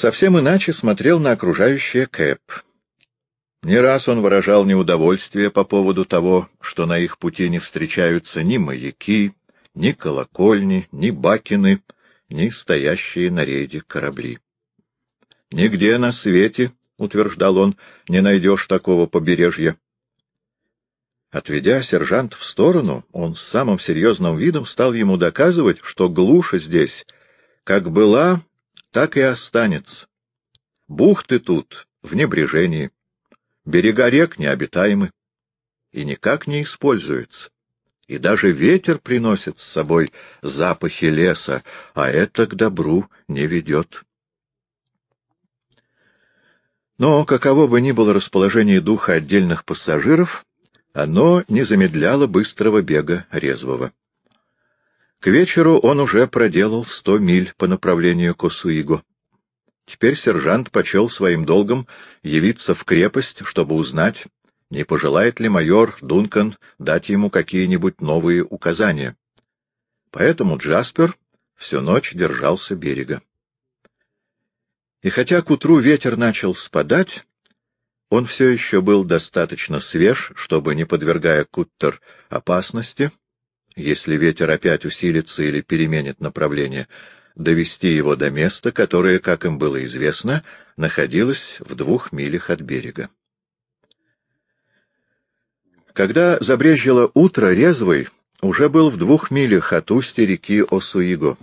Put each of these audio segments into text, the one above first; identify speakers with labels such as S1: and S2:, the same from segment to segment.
S1: совсем иначе смотрел на окружающее Кэп. Не раз он выражал неудовольствие по поводу того, что на их пути не встречаются ни маяки, ни колокольни, ни бакины, ни стоящие на рейде корабли. «Нигде на свете, — утверждал он, — не найдешь такого побережья». Отведя сержант в сторону, он с самым серьезным видом стал ему доказывать, что глуша здесь, как была, так и останется. Бухты тут в небрежении, берега рек необитаемы и никак не используются. И даже ветер приносит с собой запахи леса, а это к добру не ведет. Но каково бы ни было расположение духа отдельных пассажиров, оно не замедляло быстрого бега резвого. К вечеру он уже проделал сто миль по направлению к Осуиго. Теперь сержант почел своим долгом явиться в крепость, чтобы узнать, не пожелает ли майор Дункан дать ему какие-нибудь новые указания. Поэтому Джаспер всю ночь держался берега. И хотя к утру ветер начал спадать, он все еще был достаточно свеж, чтобы, не подвергая Куттер опасности, если ветер опять усилится или переменит направление, довести его до места, которое, как им было известно, находилось в двух милях от берега. Когда забрежило утро, резвый уже был в двух милях от устья реки Осуиго.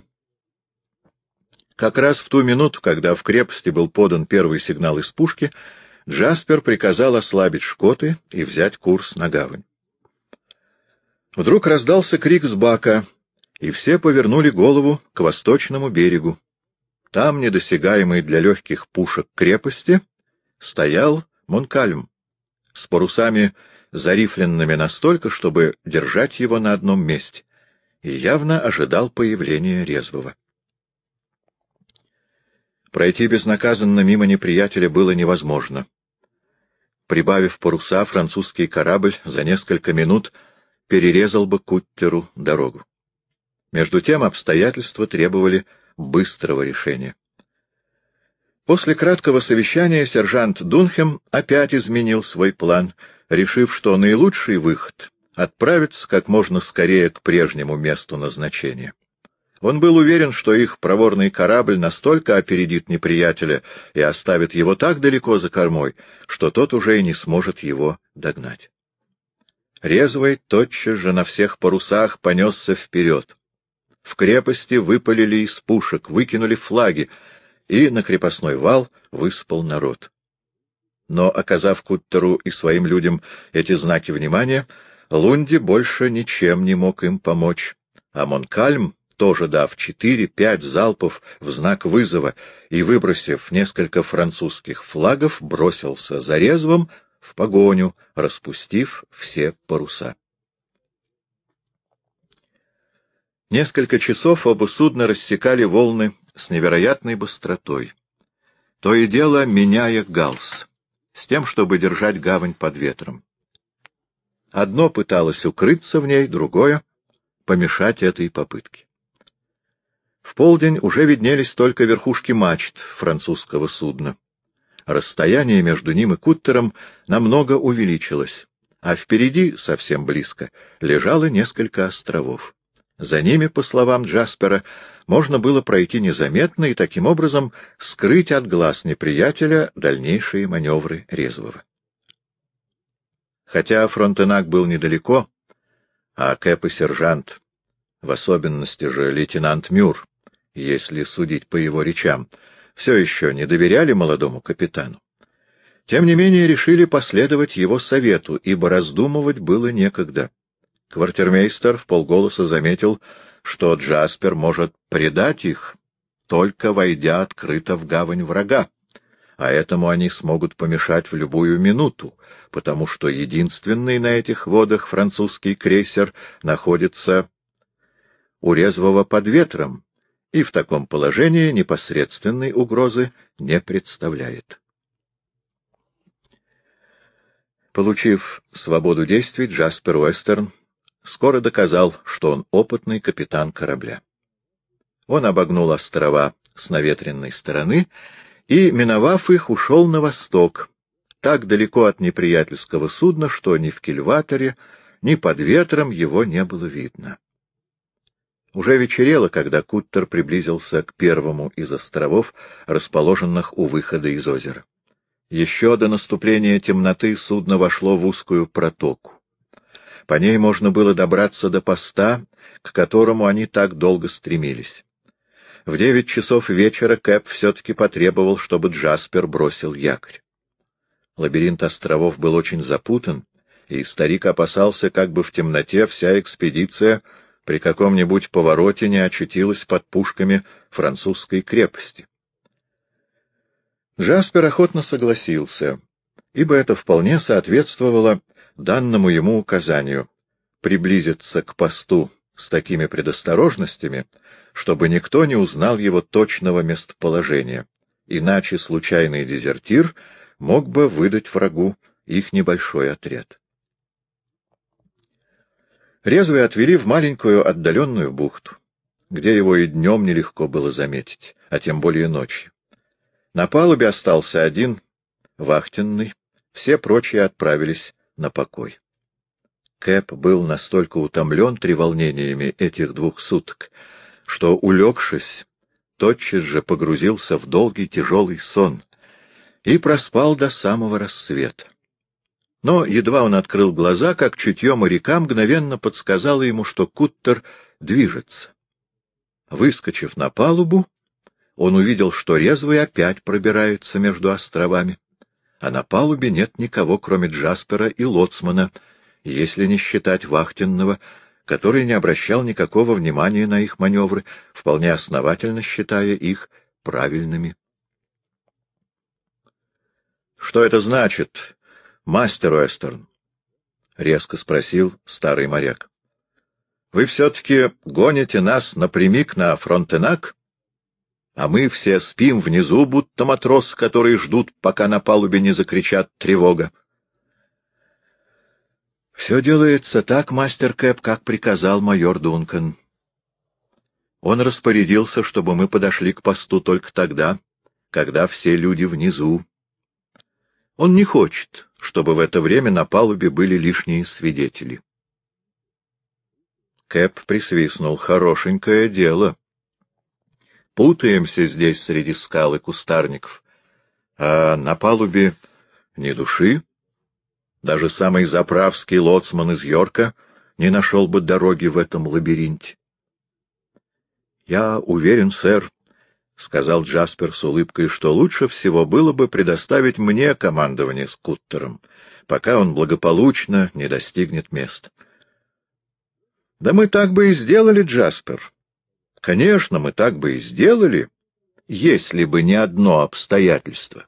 S1: Как раз в ту минуту, когда в крепости был подан первый сигнал из пушки, Джаспер приказал ослабить шкоты и взять курс на гавань. Вдруг раздался крик с бака — и все повернули голову к восточному берегу. Там, недосягаемый для легких пушек крепости, стоял Монкальм с парусами, зарифленными настолько, чтобы держать его на одном месте, и явно ожидал появления резвого. Пройти безнаказанно мимо неприятеля было невозможно. Прибавив паруса, французский корабль за несколько минут перерезал бы Куттеру дорогу. Между тем обстоятельства требовали быстрого решения. После краткого совещания сержант Дунхем опять изменил свой план, решив, что наилучший выход — отправиться как можно скорее к прежнему месту назначения. Он был уверен, что их проворный корабль настолько опередит неприятеля и оставит его так далеко за кормой, что тот уже и не сможет его догнать. Резвый тотчас же на всех парусах понесся вперед. В крепости выпалили из пушек, выкинули флаги, и на крепостной вал выспал народ. Но, оказав Куттеру и своим людям эти знаки внимания, Лунди больше ничем не мог им помочь, а Монкальм, тоже дав четыре-пять залпов в знак вызова и выбросив несколько французских флагов, бросился за резвом в погоню, распустив все паруса. Несколько часов оба судна рассекали волны с невероятной быстротой. То и дело меняя галс, с тем, чтобы держать гавань под ветром. Одно пыталось укрыться в ней, другое — помешать этой попытке. В полдень уже виднелись только верхушки мачт французского судна. Расстояние между ним и куттером намного увеличилось, а впереди, совсем близко, лежало несколько островов. За ними, по словам Джаспера, можно было пройти незаметно и таким образом скрыть от глаз неприятеля дальнейшие маневры резвого. Хотя Фронтенак был недалеко, а Кэп и сержант, в особенности же лейтенант Мюр, если судить по его речам, все еще не доверяли молодому капитану. Тем не менее решили последовать его совету, ибо раздумывать было некогда. Квартирмейстер в полголоса заметил, что Джаспер может предать их, только войдя открыто в гавань врага, а этому они смогут помешать в любую минуту, потому что единственный на этих водах французский крейсер находится у резвого под ветром и в таком положении непосредственной угрозы не представляет. Получив свободу действий, Джаспер Уэстерн скоро доказал, что он опытный капитан корабля. Он обогнул острова с наветренной стороны и, миновав их, ушел на восток, так далеко от неприятельского судна, что ни в кильваторе, ни под ветром его не было видно. Уже вечерело, когда Куттер приблизился к первому из островов, расположенных у выхода из озера. Еще до наступления темноты судно вошло в узкую протоку. По ней можно было добраться до поста, к которому они так долго стремились. В девять часов вечера Кэп все-таки потребовал, чтобы Джаспер бросил якорь. Лабиринт островов был очень запутан, и старик опасался, как бы в темноте вся экспедиция при каком-нибудь повороте не очутилась под пушками французской крепости. Джаспер охотно согласился, ибо это вполне соответствовало данному ему указанию — приблизиться к посту с такими предосторожностями, чтобы никто не узнал его точного местоположения, иначе случайный дезертир мог бы выдать врагу их небольшой отряд. Резвый отвели в маленькую отдаленную бухту, где его и днем нелегко было заметить, а тем более ночью. На палубе остался один, вахтенный, все прочие отправились на покой. Кэп был настолько утомлен треволнениями этих двух суток, что, улегшись, тотчас же погрузился в долгий тяжелый сон и проспал до самого рассвета. Но едва он открыл глаза, как чутье моряка мгновенно подсказало ему, что куттер движется. Выскочив на палубу, он увидел, что резвый опять пробирается между островами, а на палубе нет никого, кроме Джаспера и Лоцмана, если не считать вахтенного, который не обращал никакого внимания на их маневры, вполне основательно считая их правильными. — Что это значит, мастер Уэстерн? — резко спросил старый моряк. — Вы все-таки гоните нас напрямик на Фронтенак? А мы все спим внизу, будто матросы, которые ждут, пока на палубе не закричат тревога. Все делается так, мастер Кэп, как приказал майор Дункан. Он распорядился, чтобы мы подошли к посту только тогда, когда все люди внизу. Он не хочет, чтобы в это время на палубе были лишние свидетели. Кэп присвистнул. Хорошенькое дело. Путаемся здесь среди скал и кустарников, а на палубе ни души. Даже самый заправский лоцман из Йорка не нашел бы дороги в этом лабиринте. — Я уверен, сэр, — сказал Джаспер с улыбкой, — что лучше всего было бы предоставить мне командование скуттером, пока он благополучно не достигнет места. — Да мы так бы и сделали, Джаспер. Конечно, мы так бы и сделали, если бы не одно обстоятельство.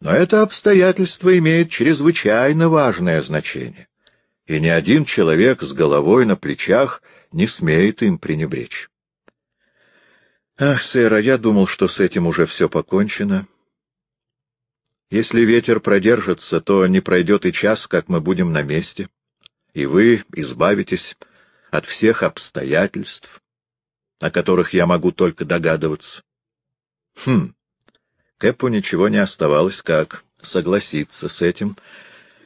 S1: Но это обстоятельство имеет чрезвычайно важное значение, и ни один человек с головой на плечах не смеет им пренебречь. Ах, сэр, а я думал, что с этим уже все покончено. Если ветер продержится, то не пройдет и час, как мы будем на месте, и вы избавитесь от всех обстоятельств, о которых я могу только догадываться. Хм, Кэпу ничего не оставалось, как согласиться с этим,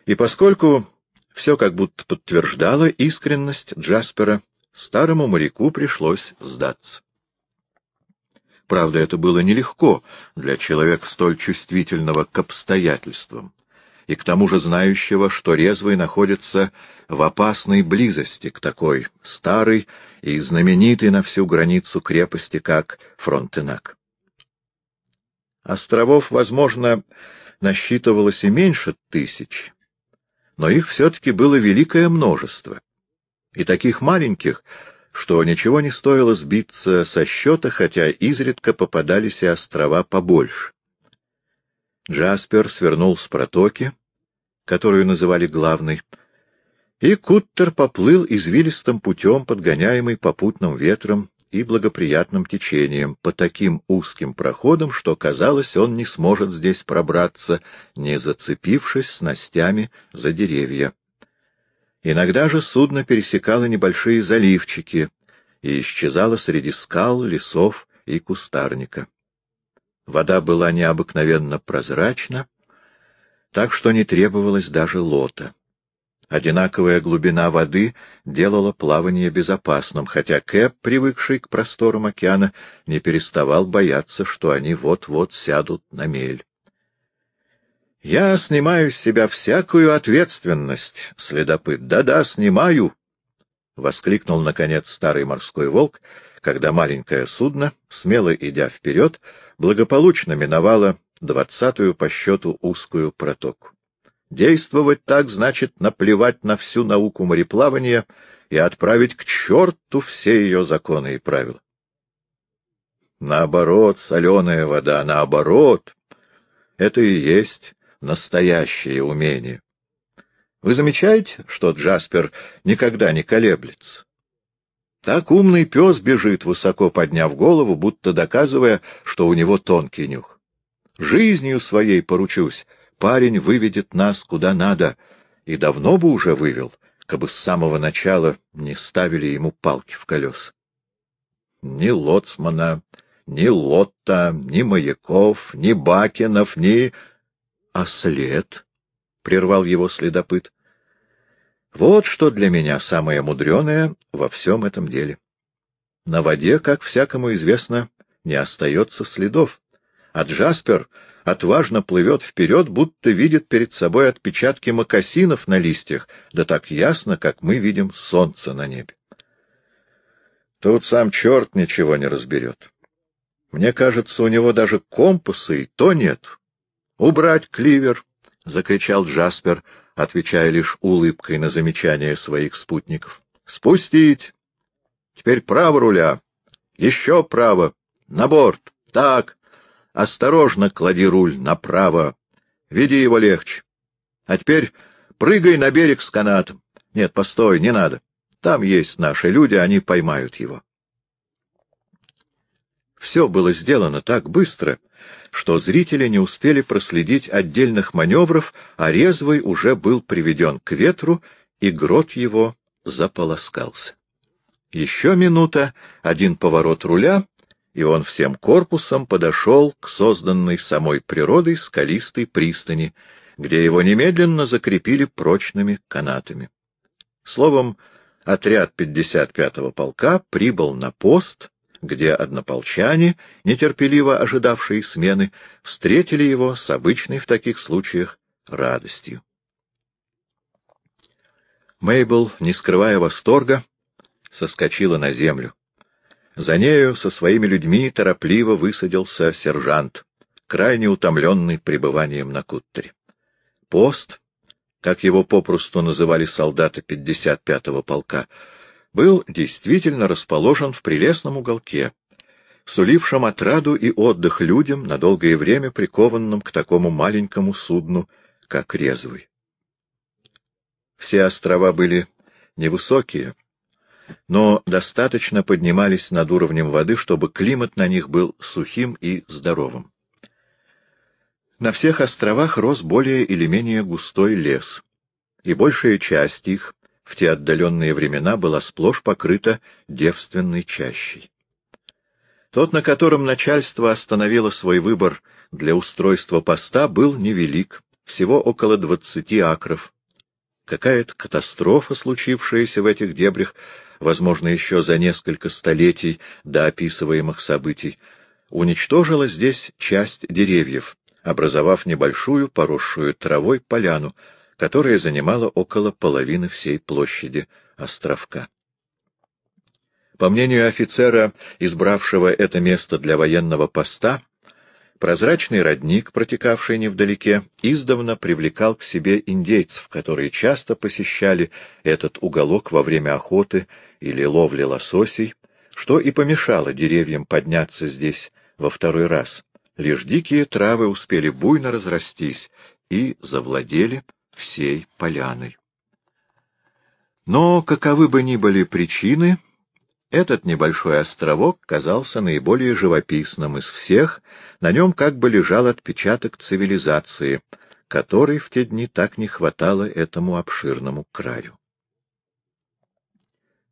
S1: и поскольку все как будто подтверждало искренность Джаспера, старому моряку пришлось сдаться. Правда, это было нелегко для человека столь чувствительного к обстоятельствам, и к тому же знающего, что резвый находится в опасной близости к такой старой и знаменитой на всю границу крепости, как Фронтенак. Островов, возможно, насчитывалось и меньше тысяч, но их все-таки было великое множество. И таких маленьких, что ничего не стоило сбиться со счета, хотя изредка попадались и острова побольше. Джаспер свернул с протоки, которую называли главной, и Куттер поплыл извилистым путем, подгоняемый попутным ветром, и благоприятным течением, по таким узким проходам, что, казалось, он не сможет здесь пробраться, не зацепившись снастями за деревья. Иногда же судно пересекало небольшие заливчики и исчезало среди скал, лесов и кустарника. Вода была необыкновенно прозрачна, так что не требовалось даже лота. Одинаковая глубина воды делала плавание безопасным, хотя Кэп, привыкший к просторам океана, не переставал бояться, что они вот-вот сядут на мель. — Я снимаю с себя всякую ответственность, следопыт. Да-да, снимаю! — воскликнул, наконец, старый морской волк, когда маленькое судно, смело идя вперед, благополучно миновало двадцатую по счету узкую протоку. Действовать так значит наплевать на всю науку мореплавания и отправить к черту все ее законы и правила. Наоборот, соленая вода, наоборот. Это и есть настоящее умение. Вы замечаете, что Джаспер никогда не колеблется? Так умный пес бежит, высоко подняв голову, будто доказывая, что у него тонкий нюх. Жизнью своей поручусь, парень выведет нас куда надо, и давно бы уже вывел, кабы с самого начала не ставили ему палки в колес. Ни лоцмана, ни лотта, ни маяков, ни бакенов, ни... — А след? — прервал его следопыт. — Вот что для меня самое мудреное во всем этом деле. На воде, как всякому известно, не остается следов, а Джаспер отважно плывет вперед, будто видит перед собой отпечатки мокасинов на листьях, да так ясно, как мы видим солнце на небе. Тут сам черт ничего не разберет. Мне кажется, у него даже компаса и то нет. — Убрать кливер! — закричал Джаспер, отвечая лишь улыбкой на замечание своих спутников. — Спустить! Теперь право руля! Еще право! На борт! Так! Осторожно клади руль направо. Веди его легче. А теперь прыгай на берег с канатом. Нет, постой, не надо. Там есть наши люди, они поймают его. Все было сделано так быстро, что зрители не успели проследить отдельных маневров, а резвый уже был приведен к ветру, и грот его заполоскался. Еще минута, один поворот руля, и он всем корпусом подошел к созданной самой природой скалистой пристани, где его немедленно закрепили прочными канатами. Словом, отряд 55-го полка прибыл на пост, где однополчане, нетерпеливо ожидавшие смены, встретили его с обычной в таких случаях радостью. Мейбл, не скрывая восторга, соскочила на землю. За нею со своими людьми торопливо высадился сержант, крайне утомленный пребыванием на куттере. Пост, как его попросту называли солдаты 55-го полка, был действительно расположен в прелестном уголке, сулившем отраду и отдых людям, на долгое время прикованным к такому маленькому судну, как Резвый. Все острова были невысокие, но достаточно поднимались над уровнем воды, чтобы климат на них был сухим и здоровым. На всех островах рос более или менее густой лес, и большая часть их в те отдаленные времена была сплошь покрыта девственной чащей. Тот, на котором начальство остановило свой выбор для устройства поста, был невелик, всего около двадцати акров. Какая-то катастрофа, случившаяся в этих дебрях, возможно, еще за несколько столетий до описываемых событий, уничтожила здесь часть деревьев, образовав небольшую поросшую травой поляну, которая занимала около половины всей площади островка. По мнению офицера, избравшего это место для военного поста, Прозрачный родник, протекавший невдалеке, издавна привлекал к себе индейцев, которые часто посещали этот уголок во время охоты или ловли лососей, что и помешало деревьям подняться здесь во второй раз. Лишь дикие травы успели буйно разрастись и завладели всей поляной. Но, каковы бы ни были причины, этот небольшой островок казался наиболее живописным из всех, на нем как бы лежал отпечаток цивилизации, которой в те дни так не хватало этому обширному краю.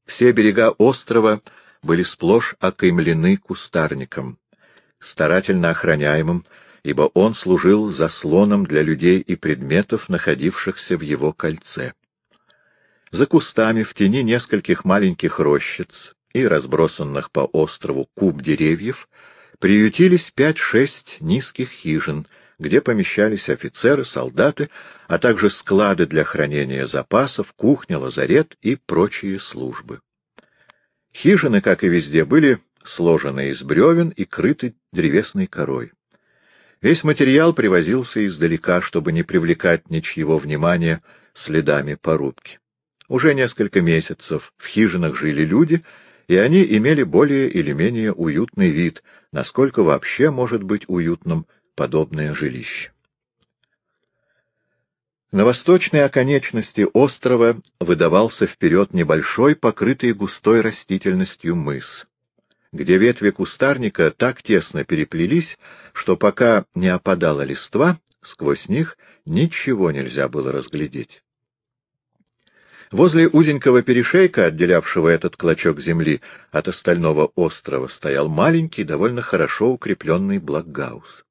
S1: Все берега острова были сплошь окаймлены кустарником. старательно охраняемым, ибо он служил заслоном для людей и предметов, находившихся в его кольце. За кустами в тени нескольких маленьких рощиц и разбросанных по острову куб деревьев приютились пять-шесть низких хижин, где помещались офицеры, солдаты, а также склады для хранения запасов, кухня, лазарет и прочие службы. Хижины, как и везде, были сложены из бревен и крыты древесной корой. Весь материал привозился издалека, чтобы не привлекать ничьего внимания следами порубки. Уже несколько месяцев в хижинах жили люди, и они имели более или менее уютный вид, насколько вообще может быть уютным подобное жилище. На восточной оконечности острова выдавался вперед небольшой, покрытый густой растительностью мыс, где ветви кустарника так тесно переплелись, что пока не опадала листва, сквозь них ничего нельзя было разглядеть. Возле узенького перешейка, отделявшего этот клочок земли от остального острова, стоял маленький, довольно хорошо укрепленный блокгаус.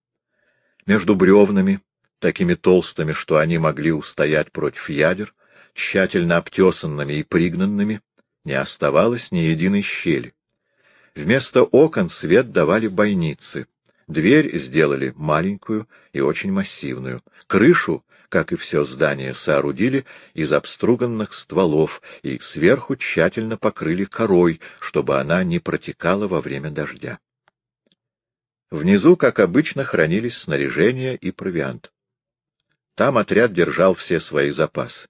S1: Между бревнами, такими толстыми, что они могли устоять против ядер, тщательно обтесанными и пригнанными, не оставалось ни единой щели. Вместо окон свет давали бойницы. Дверь сделали маленькую и очень массивную. Крышу, как и все здание, соорудили из обструганных стволов и сверху тщательно покрыли корой, чтобы она не протекала во время дождя. Внизу, как обычно, хранились снаряжение и провиант. Там отряд держал все свои запасы.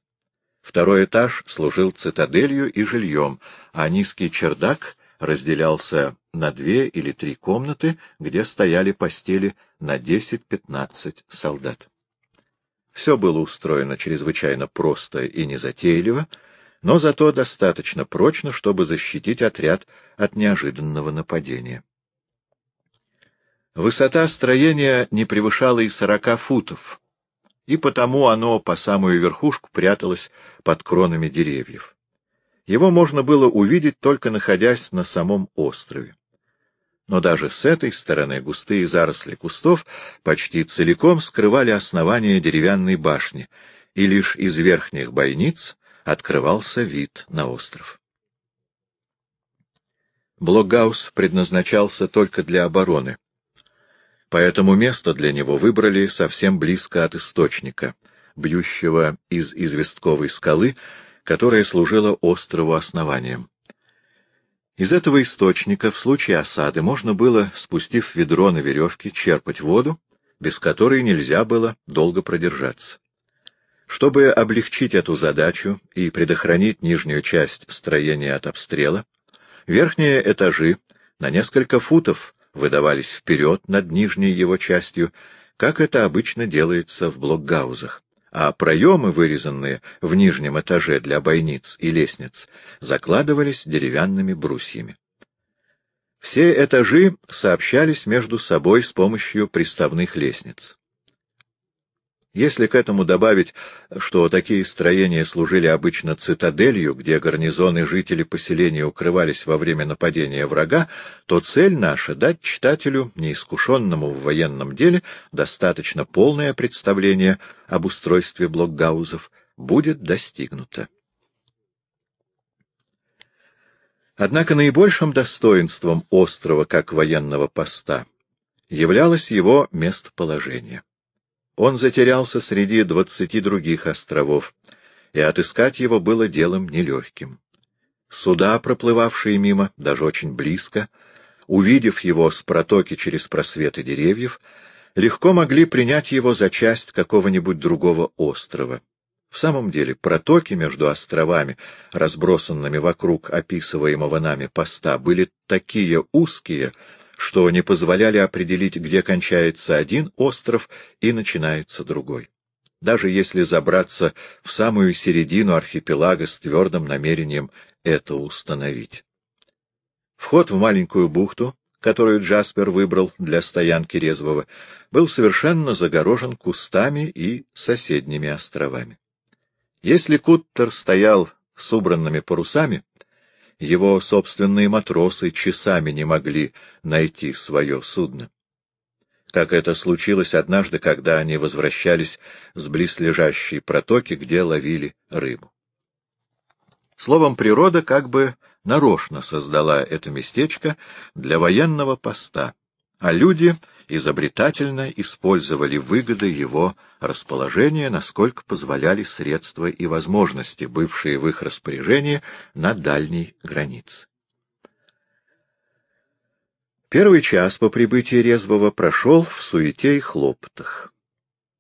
S1: Второй этаж служил цитаделью и жильем, а низкий чердак разделялся на две или три комнаты, где стояли постели на 10-15 солдат. Все было устроено чрезвычайно просто и незатейливо, но зато достаточно прочно, чтобы защитить отряд от неожиданного нападения. Высота строения не превышала и сорока футов, и потому оно по самую верхушку пряталось под кронами деревьев. Его можно было увидеть, только находясь на самом острове. Но даже с этой стороны густые заросли кустов почти целиком скрывали основание деревянной башни, и лишь из верхних бойниц открывался вид на остров. Блокгаус предназначался только для обороны, поэтому место для него выбрали совсем близко от источника, бьющего из известковой скалы, которая служила острову основанием. Из этого источника в случае осады можно было, спустив ведро на веревке, черпать воду, без которой нельзя было долго продержаться. Чтобы облегчить эту задачу и предохранить нижнюю часть строения от обстрела, верхние этажи на несколько футов выдавались вперед над нижней его частью, как это обычно делается в блокгаузах, а проемы, вырезанные в нижнем этаже для бойниц и лестниц, закладывались деревянными брусьями. Все этажи сообщались между собой с помощью приставных лестниц. Если к этому добавить, что такие строения служили обычно цитаделью, где гарнизоны жители поселения укрывались во время нападения врага, то цель наша — дать читателю, неискушенному в военном деле, достаточно полное представление об устройстве блокгаузов, будет достигнута. Однако наибольшим достоинством острова как военного поста являлось его местоположение. Он затерялся среди двадцати других островов, и отыскать его было делом нелегким. Суда, проплывавшие мимо, даже очень близко, увидев его с протоки через просветы деревьев, легко могли принять его за часть какого-нибудь другого острова. В самом деле, протоки между островами, разбросанными вокруг описываемого нами поста, были такие узкие, что не позволяли определить, где кончается один остров и начинается другой. Даже если забраться в самую середину архипелага с твердым намерением это установить. Вход в маленькую бухту, которую Джаспер выбрал для стоянки резвого, был совершенно загорожен кустами и соседними островами. Если Куттер стоял с убранными парусами, его собственные матросы часами не могли найти свое судно. как это случилось однажды, когда они возвращались с близлежащей протоки, где ловили рыбу. Словом, природа как бы нарочно создала это местечко для военного поста, а люди изобретательно использовали выгоды его расположения, насколько позволяли средства и возможности, бывшие в их распоряжении на дальней границе. Первый час по прибытии Резвого прошел в суете и хлопотах.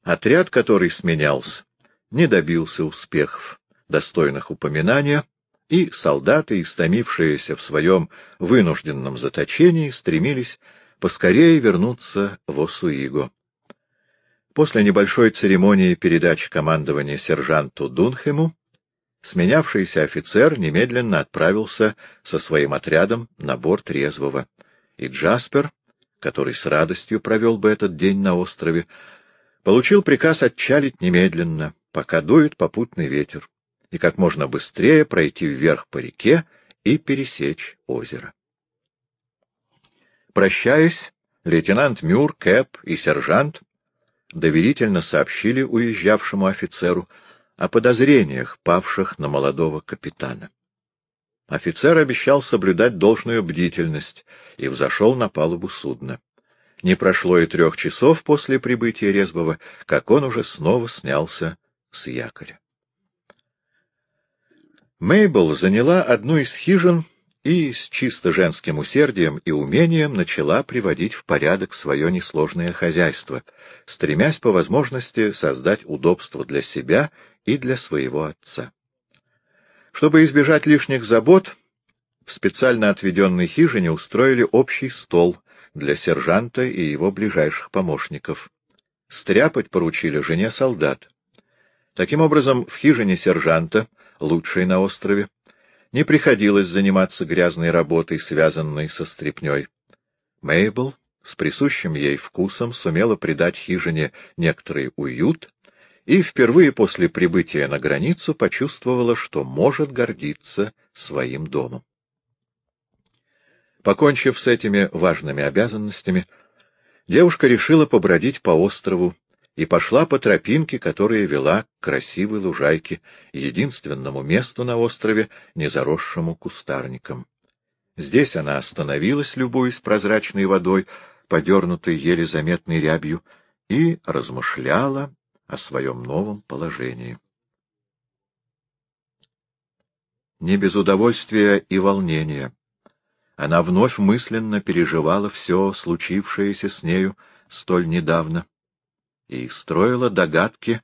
S1: Отряд, который сменялся, не добился успехов, достойных упоминания, и солдаты, истомившиеся в своем вынужденном заточении, стремились поскорее вернуться в Осуиго. После небольшой церемонии передачи командования сержанту Дунхему, сменявшийся офицер немедленно отправился со своим отрядом на борт Резвого, и Джаспер, который с радостью провел бы этот день на острове, получил приказ отчалить немедленно, пока дует попутный ветер, и как можно быстрее пройти вверх по реке и пересечь озеро. Прощаясь, лейтенант Мюр, Кэп и сержант доверительно сообщили уезжавшему офицеру о подозрениях, павших на молодого капитана. Офицер обещал соблюдать должную бдительность и взошел на палубу судна. Не прошло и трех часов после прибытия Резвого, как он уже снова снялся с якоря. Мейбл заняла одну из хижин и с чисто женским усердием и умением начала приводить в порядок свое несложное хозяйство, стремясь по возможности создать удобство для себя и для своего отца. Чтобы избежать лишних забот, в специально отведенной хижине устроили общий стол для сержанта и его ближайших помощников. Стряпать поручили жене солдат. Таким образом, в хижине сержанта, лучшей на острове, не приходилось заниматься грязной работой, связанной со стряпней. Мейбл с присущим ей вкусом сумела придать хижине некоторый уют и впервые после прибытия на границу почувствовала, что может гордиться своим домом. Покончив с этими важными обязанностями, девушка решила побродить по острову, и пошла по тропинке, которая вела к красивой лужайке, единственному месту на острове, не заросшему кустарником. Здесь она остановилась, любуясь прозрачной водой, подернутой еле заметной рябью, и размышляла о своем новом положении. Не без удовольствия и волнения. Она вновь мысленно переживала все случившееся с нею столь недавно и строила догадки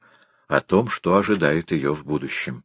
S1: о том, что ожидает ее в будущем.